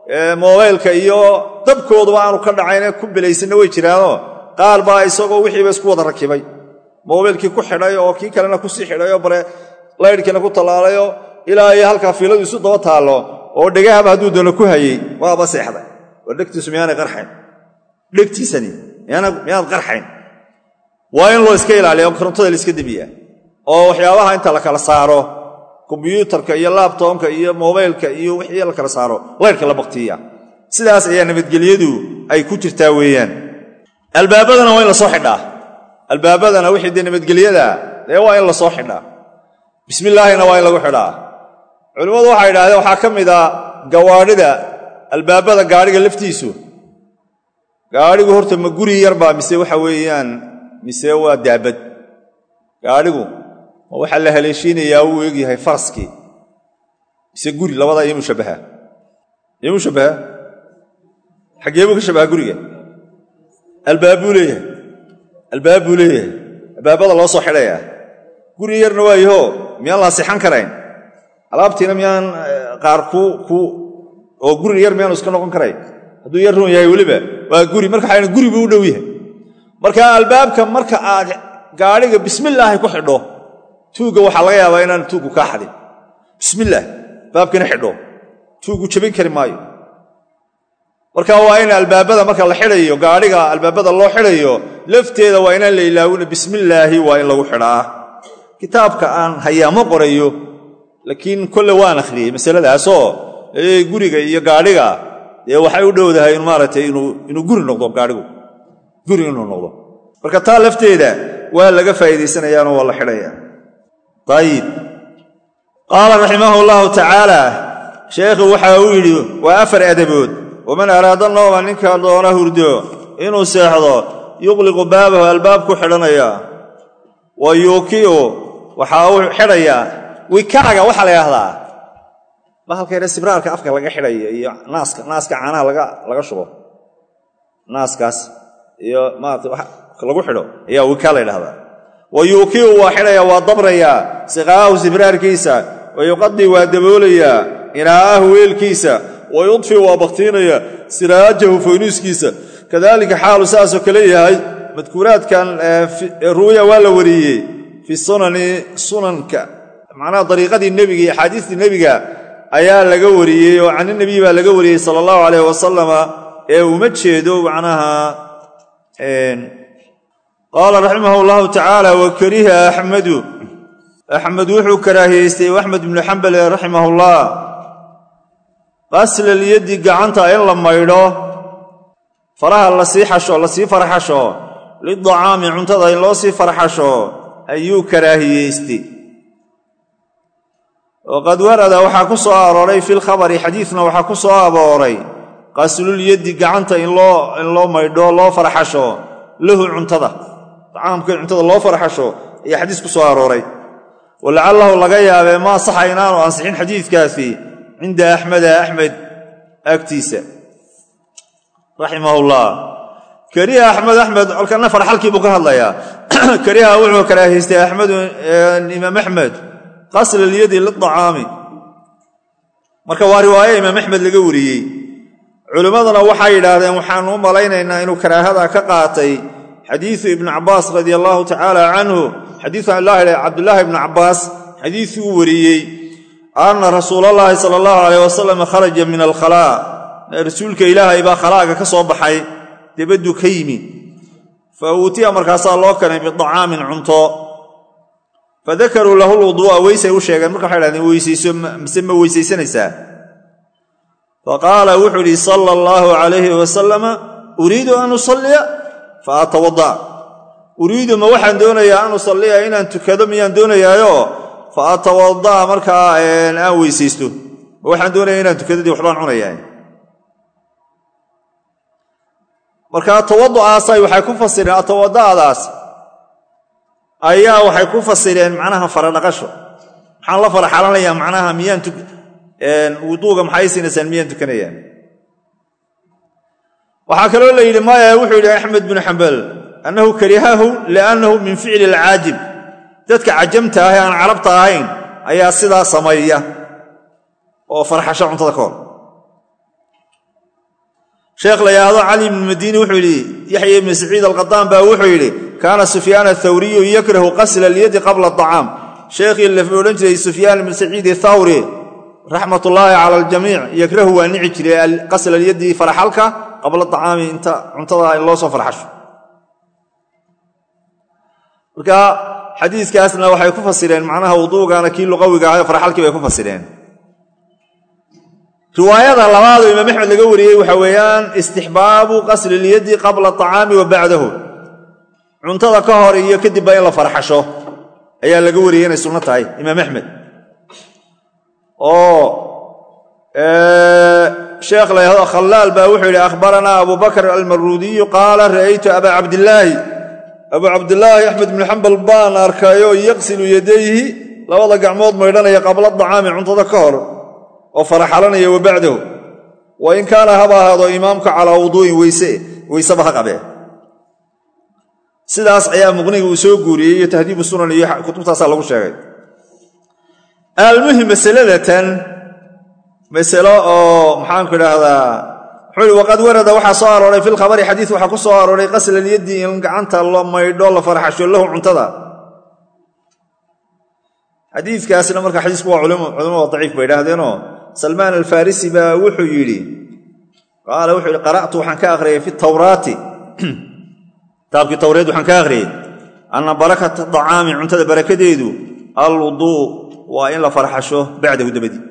mobaylka iyo dabkooduba aanu ka dhacaynee ku belaysanna way jiraanoo qaar baa isagoo wixiiba isku wada rakibay. Mobaylkii ku xidhay oo kii kalena ku sii xidhay oo bare laydhkiina ku tallaalayoo ilaa iyo halkaa fiiladu isu daba taallo oo dhegahaba hadduu doono ku hayey waaba seexday. War dhegtiisu miyaanay qarxayn? Dhegtiisani miyaanad qarxayn? Waa in loo iska ilaaliya korontada la iska debiyaa oo waxyaabaha inta la kala saaro kombyuutarka iyo laabtoonka iyo mobaylka iyo wixii la kala saaro laydhka la baktiya sidaas ayaa nabadgelyadu ay ku jirtaa weeyaan. Albaabadana waa in la soo xidhaa. Albaabadana wixii dee nabadgelyada dee waa in la soo xidhaa. Bismillaahina waa in lagu xidhaa. Culimmadu waxay idhahdeen waxaa ka mid a gawaadhida albaabada gaadhiga laftiisu. Gaadhigu horta ma guri yarbaa mise waxa weeyaan mise waa daabad. Gaadhigu ma waxaa la haleeshiinayaa uu egyahay faraskii mise guri labadaa iyo mushabbaha iyo mushabbaha xaggee ka shabaha guriga? Albaab buu leeyahay. Albaab buu leeyahay. Albaabada loo soo xidhayaa guri yarna waayaho miyaan la asixan karayn? Alaabtiina miyaan qaar ku oo guri yar miyaanu iska noqon karayn? Hadduu yar yahay weliba waa guri. Marka guri buu u dhow yahay. Marka albaabka marka aad gaadhiga bismillaahi ku xidho tuugga waxaa laga yaabaa inaan tuuggu kaa xadin. Bismillaah baabkina xidho. Tuuggu jabin kari maayo. Marka waa in albaabada marka la xidhayo gaadhiga albaabada loo xidhayo lafteeda waa inaan la ilaawina bismillaahi waa in lagu xidhaa. Kitaabka aan hayaamo qorayo laakiin kolle waan akhriyey masaladaasoo guriga iyo gaadhiga dee waxay u dhowdahay maaragtay inuu guri noqdo gaadhigu. Guri inuu noqdo. Marka taa lafteeda waa laga faa'iidaysanayaanoo waa la xidhayaa ayib qaala raximah allahu tacaala sheekhu waxa uu yidhi waa afar adabood waman araada nooma ninka doona hurdo inuu seexdo yuqliqu baabahu albaabku xidhanaya wa yuukiu waxaa uu xidhayaa wikaaga waxaa la yidhahdaa bahalkayna sibraarka afka laga xidhayo iyo naaska naaska caanaha laga shubo. Naaskaas iyo maarata lagu xidho ayaa wikaa la ydhahdaa wa yuukiu waa xidhaya waa dabrayaa siqaahu sibraarkiisa wa yuqadii waa daboolayaa inaa'ahu weelkiisa wa yudfi waa baktiinaya siraajahu foynuuskiisa kadaalika xaalu saasoo kale yahay madkuuraadkan ruuya waa la wariyey fi sunani sunanka macnaha dariiqadii nebiga iyo axaadiistii nebiga ayaa laga wariyey oo caninabiy baa laga wariyey sala allahu calayh wasalama ee uma jeedo macnaha qaala raximah allahu tacaala wa kariha axmedu axmed wuxuu karaahiyeystay axmed ibnu xambal raximah ullah qaslalyaddi gacanta in la maydho faraha la sii xasho la sii farxasho lidacaami cuntada in loo sii farxasho ayuu karaahiyeystay waqad warada waxaa ku soo arooray fi lkhabari xadiidna waxaa ku soo abooray qaslulyaddi gacanta in loo maydho loo farxasho lahu cuntada dacaamka in cuntada loo farxasho ayaa xadiis ku soo arooray. Walacalahu laga yaabee maa saxa inaanu ansixin xadiidkaasi cinda axmeda axmed agtiisa. Raximahullah. Kariha axmed axmed kolkana farxalkii buu ka hadlayaa. Kariha wuxuu karaahaystay axmedu imaam axmed qasla lyadi lidacaami marka waa riwaaye imaam axmed laga wariyey. Culimmaduna waxay yidhaahdeen waxaanu u malaynaynaa inuu karaahada ka qaatay xadiidu ibni cabaas radia allaahu tacaala canhu xadiidu cabdulaahi ibni cabaas xadiidkii uu wariyey. Anna rasuulallaahi sala allahu alayh wasalam kharaja min alkhalaa rasuulka ilaahay baa khalaaga ka soo baxay. Debaddu ka yimi fa uutiya markaasaa loo kanay bidacaamin cunto. Fadakaruu lahu lwuduu'a weysay u sheegeen. Marka waxay dhahdeen weysayso mise ma weysaysanaysaa faqaala wuxuu idhi sala allahu calayhi wasalama uriidu an usalliya fa atawada uriidu ma waxaan doonayaa an usalliya inaan tukado miyaan doonayaayo? Fa atawada'a markaa aan weysaysto. Ma waxaan doonaya inaan tukado dee waxbaan cunayaa. Marka tawadu'aasay waxay ku fasireen atawada'daas ayaa waxay ku fasireen macnaha faradhaqasho. Maxaan la faraxalanayaa macnaha miyaan wuduuga maxay siinaysaan miyaan tukanayaan waxaa kaloo la yidhi maya wuxuu yidhi axmed binu xambal annahu karihahu liannahu min ficli alcaajib. Dadka cajamta ah ee aan carabta ahayn ayaa sidaa sameeya oo farxasho cuntada ka sheekh la yidhaahdo cali ibnu madiini wuxuu yidhi yaxya ibnu saciid alqadaan baa wuxuu yidhi kaana sufyaan athawriyu yakrahu qasla alyadi qabla aطacaam sheekhii la odhan jiray sufyaan ibnu saciid athawri raxmat ullaahi cala aljamiic yakrahu waa nici jiray qasla alyadi farxalka qabla acaami inta cuntada loo soo farxasho. Marka xadiiskaasna waxay ku fasireen macnaha wuduugana kii luqawiga farxalkii bay ku fasireen. Riwaayada labaadoo imaam axmed laga wariyey waxaa weeyaan istixbaabu qasli ilyadi qabla aطacaami wa bacdahu. Cuntada ka hor iyo kadibba in la farxasho ayaa laga wariyey inay sunno tahay imaam axmed oo sheekh la yahdo khallaal baa wuxuu yidhi akhbaranaa abu bakr almaruudiyu qaala ra'aytu abaa cabdilaahi abuu cabdilaahi axmed bnu xambal baan arkayo yaqsilu yadayhi labada gacmood maydhanaya qabla dacaami cuntada ka hor oo faraxalanaya wa bacdahu wa in kaana haba ahaado imaamka calaa wuduu'in weyse weyseba ha qabee. Sidaas ayaa muqniga uu soo guuriyey iyo tahdiibu sunan iyo kutubtaasaa masalo oo maxaanku idhaahdaa? Wuxuu ihi waqad warada waxaa soo arooray fi lkhabari xadiid waxaa ku soo arooray qaslalyaddi in gacanta la maydho la farxasho lahu cuntada. Xadiikaasna marka xadiisku waa culimada daciif bay idhaahdeenoo salmaan alfarisi baa wuxuu yidhi qaala wuxuu yidhi qara'tu waxaan ka akhriyay fi tawraati. Kitaabkii tawreed waxaan ka akhriyey anna barakata dacaami cuntada barakadeedu alwuduu waa in la farxasho bacdahu dabadii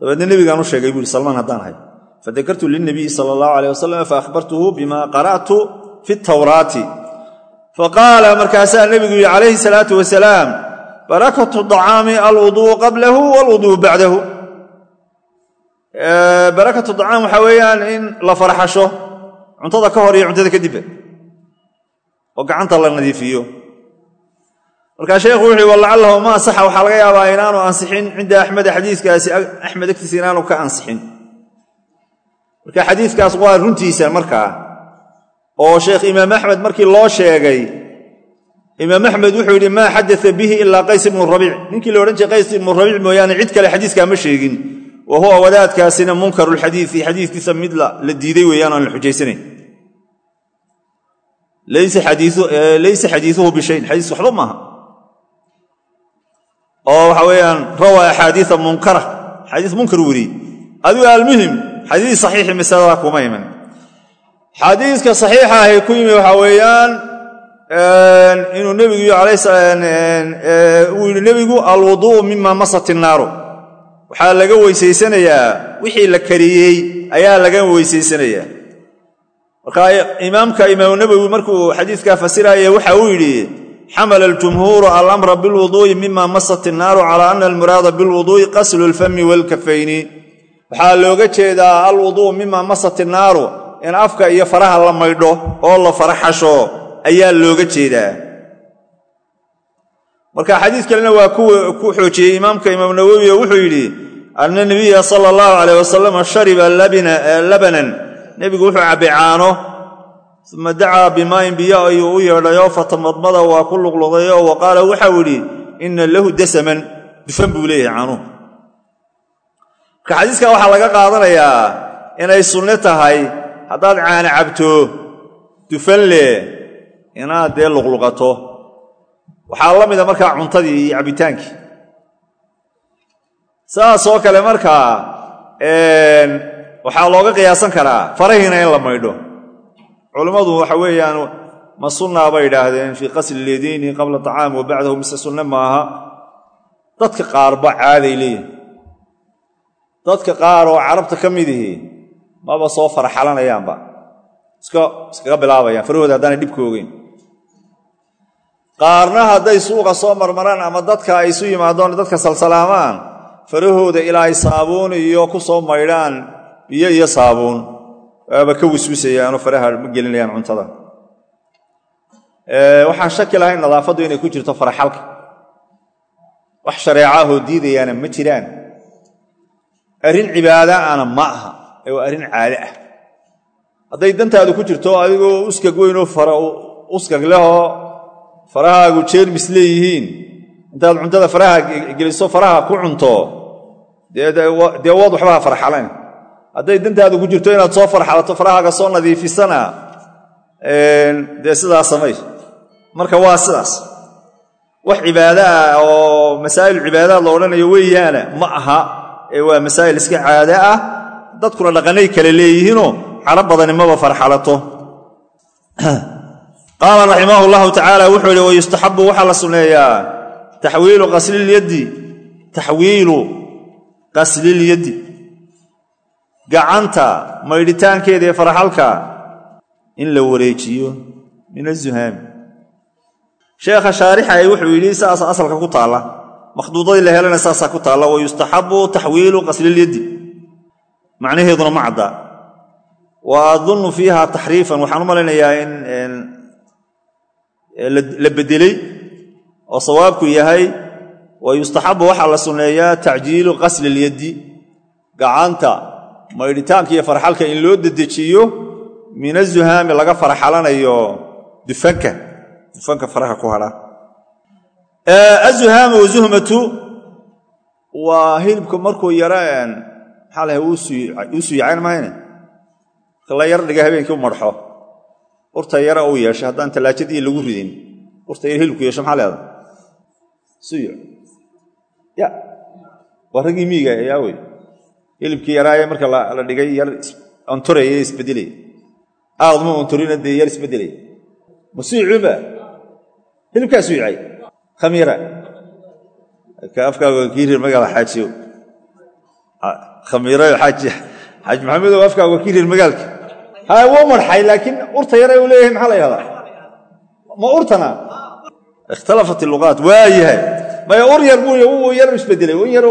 dabeedna nebigaan u sheegay buu yihi salmaan haddaan ahay. Fadakartu lilnabiyi sala allahu aleyh wasalam faahbartuhu bima qara'tu fi tawraati. Faqaala markaasaa nebigu yidhi calayhi salaatu wasalaam barakatu dacaami alwuduu qablahu walwuduu bacdahu barakatu dacaam waxaa weeyaan in la farxasho cuntada ka hor iyo cuntada kadibba oo gacanta la nadiifiyo markaa sheekhu wuxu uhi walacallahu ma asaxa waxaa laga yaabaa inaanu ansixin cinda axmeda xadiikaasi axmed agtiisa inaanu ka ansixin. Marka xadiikaas waa runtiisa markaa oo sheekh imaam axmed markii loo sheegay imaam axmed wuxuu yidhi maa xadaa bihi ilaa qays ibnu rabiic. Ninkii la odhan jiray qays ibnu rabiic mooyaane cid kale xadiiskaa ma sheegin. Wa huwa wadaadkaasina munkarulxadiii xadiiskiisa mid la diiday weeyaan aan la xujaysanayn laysa xadiiuhu bishayn xadiis waxba maaha oo waxa weeyaan rawaa axaadiia munkara. Xadiis munkar weriyey adigu almuhim xadiis saxiixi masalada kuma iman. Xadiiska saxiixa ahi ku yimi waxaa weeyaan inuu nebigu uu yidhi nebigu alwuduu mima masat innaaru waxaa laga weysaysanayaa wixii la kariyey ayaa laga weysaysanayaa markaa imaamka imaamu nawowi markuu xadiiskaa fasiraya waxa uu yidhi xamala aljumhuuru alamra bilwuduu'i mima masat innaaru calaa ana almuraada bilwuduu'i qaslu alfami waalkafayni waxaa looga jeedaa alwuduu mima masat innaaru in afka iyo faraha la maydho oo la faraxasho ayaa looga jeedaa marka xadiis kalena waa ku xoojiyey imaamka imaam nawowi oo wuxuu yidhi anna nabiya sala allahu calayh wasalam shariba labanan nebigu wuxuu cabbay caano uma dacaa bimaayin biyo ayuu u yeedhayo fatamadmada waa ku luqluqdayo wa qaala waxau idhi inna lahu dasaman. Dufan buu leeyahay caanuhu marka xadiiskan waxaa laga qaadanayaa inay sunne tahay haddaad caana cabto dufan leh inaad dee luqluqato. Waxaa la mida markaa cuntadii iyo cabbitaankii saasoo kale markaa waxaa looga qiyaasan karaa farahiina in la maydho culammadu waxa weeyaan ma sunnaa bay idhaahdeen fii qasli lyadayni qabla tacaam wa bacdahu mise sunne maaha? Dadka qaarba caaday leeyihiin dadka qaar oo carabta ka mid ihi maba soo faraxalanayaanba iskaga bilaabayaan farahooda haddaanay dhibka ogeyn qaarna hadday suuqa soo marmaraan ama dadka ay isu yimaaddoon dadka salsalaamaan farahooda ilaa ay saabuun iyo ku soo maydhaan biyo iyo saabuun waaba ka wiswisayaanoo faraha ma gelinayaan cuntada waxaan shaki lahayn nadaafaddu inay ku jirto faraxalka wax shareecaahoo diidayaana ma jiraan arrin cibaadaana ma aha ee waa arrin caade ah hadday dantaadu ku jirto adigoo uskag weynoo uskag lehoo farahaagu jeermis leeyihiin intaad cuntada faraha geliso faraha ku cunto dee waad waxbaha farxalayn hadday dantaadu ku jirto inaad soo farxalato farahaaga soo nadiifisana dee sidaas samay. Marka waa sidaas. Wax cibaado ah oo masaa'il cibaadaad la odhanayo weeyaana ma aha ee waa masaa'il iska caade ah. Dadkuna dhaqanay kale leeyihiinoo calo badani maba farxalato. Qaala raximah llahu tacaala wuxuu yihi wayustaxabu waxaa la sunneeyaa taxwiilu qaslilyaddi taxwiilu qaslilyaddi gacanta maydhitaankeeda ee farxalka in la wareejiyo min azuhaami sheekha shaarixay wuxuu yidhi saasa asalka ku taalla. Makhduudadii la helana saasaa ku taalla. Wayustaxabu taxwiilu qaslilyaddi macnaheeduna ma cadda. Wa adunnu fiiha taxriifan. Waxaan u malaynayaa in la beddeley oo sawaabku yahay wa yustaxabu waxaa la sunneeyaa tacjiilu qasli lyaddi gacanta maydhitaanka iyo farxalka in loo dedejiyo min azuhaami laga farxalanayo dufanka. Dufanka faraha ku hadha azuhaamu wazuhmatu waa hilibka markuu yaraan maxaa lahay uu suuyacayn mahayne la yar dhiga habeenkii u marxo. Urta yara uu yeesho haddaan tallaajadii lagu ridin urta yar hilibku yeesho maxaa leedahay? Suyuc ya waa miiga yaa wey hilibkii yaraaye marka la dhigay ontoraya isbedelay. Aadma ontorina dee yar isbedelay. Ma suyucuba hilibkaa suyucay khamiira. Ka afkaaga kii reer magaala xaajiyo. Khamiira xaaji xaaji maxamedow afkaaga waa kii reer magaalka ha wuu marxay laakiin urta yare uu leeyahay maxaa la ma urtana? Ikhtalafat iluqaat waa yahay. Maya ur yar buu yar isbedelay un yar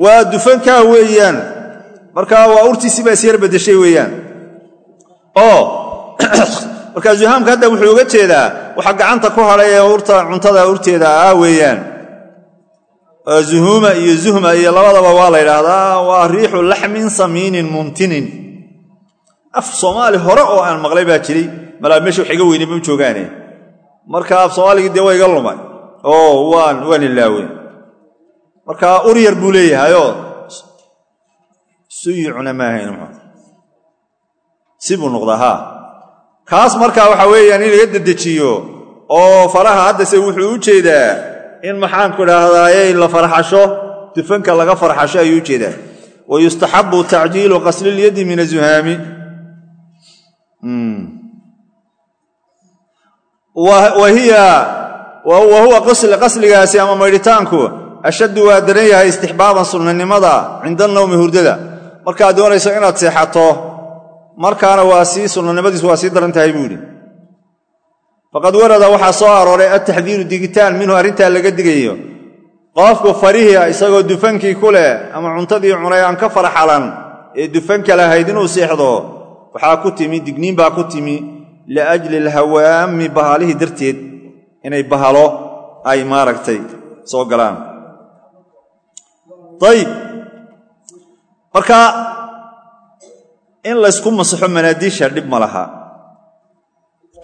waa dufankaa weeyaan. Marka waa urtiisii baa isyar bedeshay weeyaan. Oo. Marka zuhaamka hadda wuxuu uga jeedaa waxa gacanta ku hadhay ee urta cuntada urteeda ah weeyaan. Zuhuuma iyo zuhma iyo labadaba waa la yidhaahdaa waa riixu laxmin samiinin muntinin. Af soomaali hore oo aan maqlay baa jiray. Malaa meesha wax iga weynay ma joogaane. Marka af soomaaligii dee waa iga lumay. Waan waan ilaawe marka ur yar buu leeyahayoo suyucna maahayn si buu noqdaa haa. Kaas markaa waxa weeyaan in laga dedejiyo oo faraha haddase wuxuu u jeedaa in maxaanku idhaahdaaye la farxasho. Dufanka laga farxasho ayuu u jeedaa. Wa yustaxabu tacjiilu qaslilyadi min azuhaami hiya wa huwa qasligaasi ama maydhitaanku ashaddu waa daran yahay istixbaaban sunnanimada cinda nawmi hurdada. Markaad doonayso inaad seexato markaana waa sii sunnanimadiisu waa sii daran tahay buu yidhi. Faqad warada waxaa soo arooray altaxdiiru digitaan minhu arrintaa laga digayo. Qofku farihia isagoo dufankii ku leh ama cuntadii cunay aan ka farxalan ee dufanka lahayd inuu seexdo waxaa ku timi digniin baa ku timi liajli alhawaami bahalihii darteed inay bahalo ay maaragtay soo galaan ayib marka in laysku masaxo manaadiisha dhib ma laha.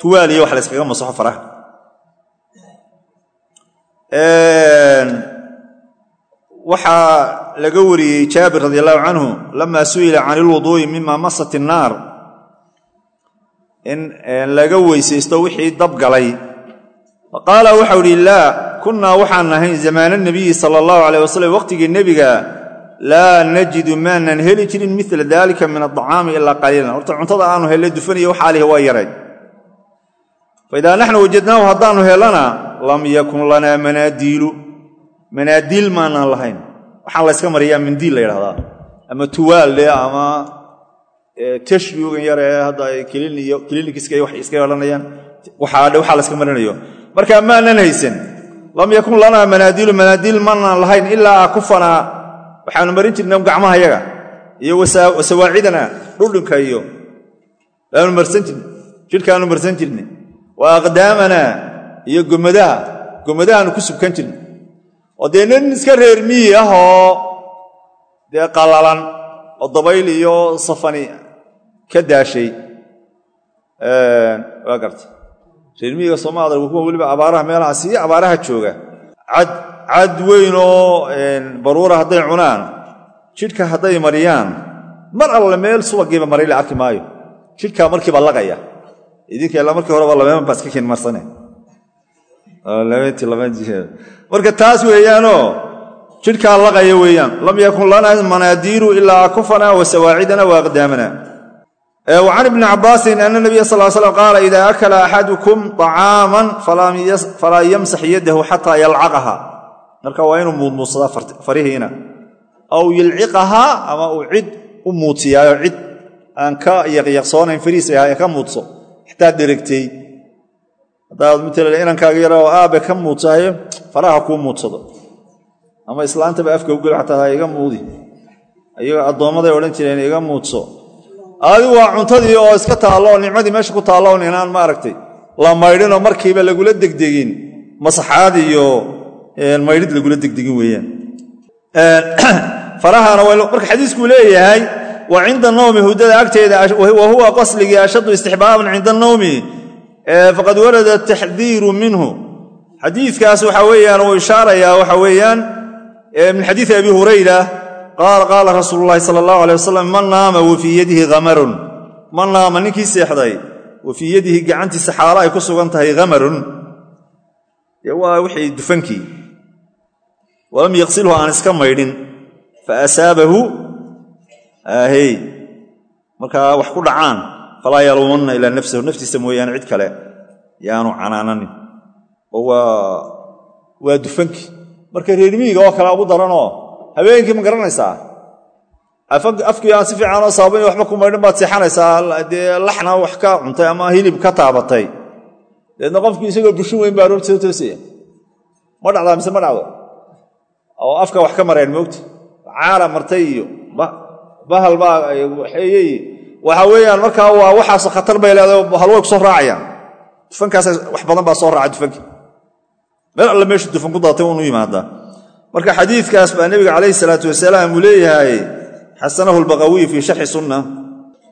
Tuwaaliya wax layskaga masaxo faraha. Waxaa laga wariyey jaabir radi allahu canhu lama su'ila can ilwuduu'i mima masat innaar in laga weysaysto wixii dabgalay faqaala waxau idhi laa kunnaa waxaan nahayn zamaana nabiyi sala allahu aleyh wasalam waqhtigii nebiga laa najidu maanan heli jirin mila dalika min adacaami ilaa qaliilan horta cuntada aanu helle dufaniyo waxaalihi waa yaray. Faidaa naxnu wajadnaahu haddaannu hellana lam yakun lanaa manaadiilu. Manaadiil maanaan lahayn. Waxaan layska mariyaa mindiil la yidhahdaa ama tuwaalle ama tashbigan yar ee hadda kiliinikiska wax iska waxaadhe waxaa layska marinayo. Marka maanan haysan lam yakun lanaa manaadiilu manaadiil maanaan lahayn ilaa akufanaa waxaanu marin jirna gacmaha yaga iyo wasawaacidana dhudhunka iyo. Baanu marsan jirna jidhkaanu marsan jirna wa aqdaamana iyo gomadaha gomadahaanu ku subkan jirna oo dee nin iska reer miyi ah oo dee qallalan oo dabayl iyo safani ka daashay. Waa garta reer miyiga soomaalida kuwa weliba abaaraha meelaha sii abaaraha jooga. Cad cad weyn oo baruura hadday cunaan jidhka hadday mariyaan mar alle meel subagiiba maray la arki maayo. Jidhkaa markiiba laqaya idinka ila markii horeba labeeman baa iska kin marsane. Marka taas weeyaanoo jidhkaa laqaya weeyaan. Lam yakun lana manaadiiru ilaa akufana wa sawaacidana wa aqdaamana can ibni cabaasin ana nabiya sal slam qaala ida akala axadukum طacaaman falaa yamsax yadahu xataa yalcaqaha. Marka waa inuu muudmuudsadaa farihiina. Aw yilciqahaa ama uu cid u muutiyaayo cid aan ka yaqyaqsoonayn farihiisa ahaa ee ka muudso xataa deregtay haddaad matala inankaaga yara oo aabe ka muudsahayo faraha kuu muudsado. Ama islaantaba afka ugel xataa iga muudi. Ayago addoommaday odhan jireen iga muudso adigu waa cuntadii oo iska taallo nicmadii meesha ku taalloon inaan maaragtay. La maydhinoo markiiba lagula degdegin. Masaxaad iyo maydhid lagula degdegin weeyaan. Farahana marka xadiiskuu leeyahay wa cinda nawmi hudada agteeda wa huwa qasligii ashaddu istixbaaban cinda nawmi faqad warada taxdiiru minhu. Xadiikaas waxa weeyaan uu ishaarayaa waxa weeyaan min xadiii abi hurayra qaala qaala rasuulu llaahi sala allahu alay wasalam man naama wa yadihi hamarun man naama ninkii seexday wa fii yadihi gacantiisa xaalo ay ku sugan tahay hamarun waa wixii dufankii walam yaqsilhu aan iska maydhin fa asaabahu aahey markaa wax ku dhacaan falaa yaluumanna ilaa nafsahu naftiisa mooyaane cid kale yaanu canaananin oo waa dufankii marka reermiyiga oo kale ugu daranoo habeenkii ma garanaysaa? Afkii aan si fiicanoo saabani waxba ku maydhin baad seexanaysaa. Dee laxna wax ka cuntay ama hilib ka taabatay. Deedna qofkii isagoo bushin weyn baa aroorti soo toosaya ma dhacdaa mise ma dhacdo? Oo afka wax ka mareen moogta caala martay iyo bahal baa waxeeyey. Waxa weeyaan markaa waa waxaas khatar bay leedahay halway ku raacayaan. Dufankaas wax badan baa soo raaca dufankii meel alle meeshu dufan ku daatay unu yimaadaa marka xadiidkaas baa nebiga calayhi salaatu wasalaam uu leeyahay xasanahu lbaqawiy fii sharxi sunna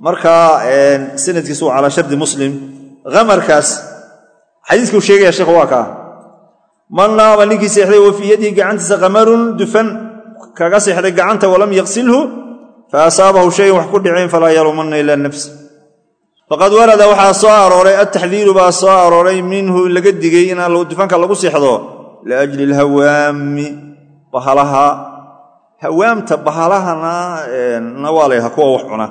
markaa sanadkiisu waa calaa shardi muslim. Hamarkaas xadiiskuu sheegaya sheekhu waa kaa man naama ninkii seexday wa fii yadihi gacantiisa kamarun dufan kaga seexday gacanta walam yaqsilhu fa asaabahu shayan wax ku dhiceen falaa yaluumanna ila nafs faqad warada waxaa soo arooray altaxdiiru baa soo arooray minhu in laga digay in dufanka lagu seexdo liajli alhawaami bahalaha hawaamta bahalahana na waa la ydhaha kuwa wax cuna.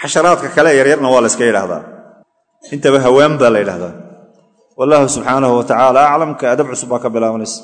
Xasharaadka kale yaryarna waa la yska yidhaahdaa. Intaba hawaam baa la yidhahdaa wallahu subxaanahu wa tacaala aclam adab cusub baa ka bilaabanaysa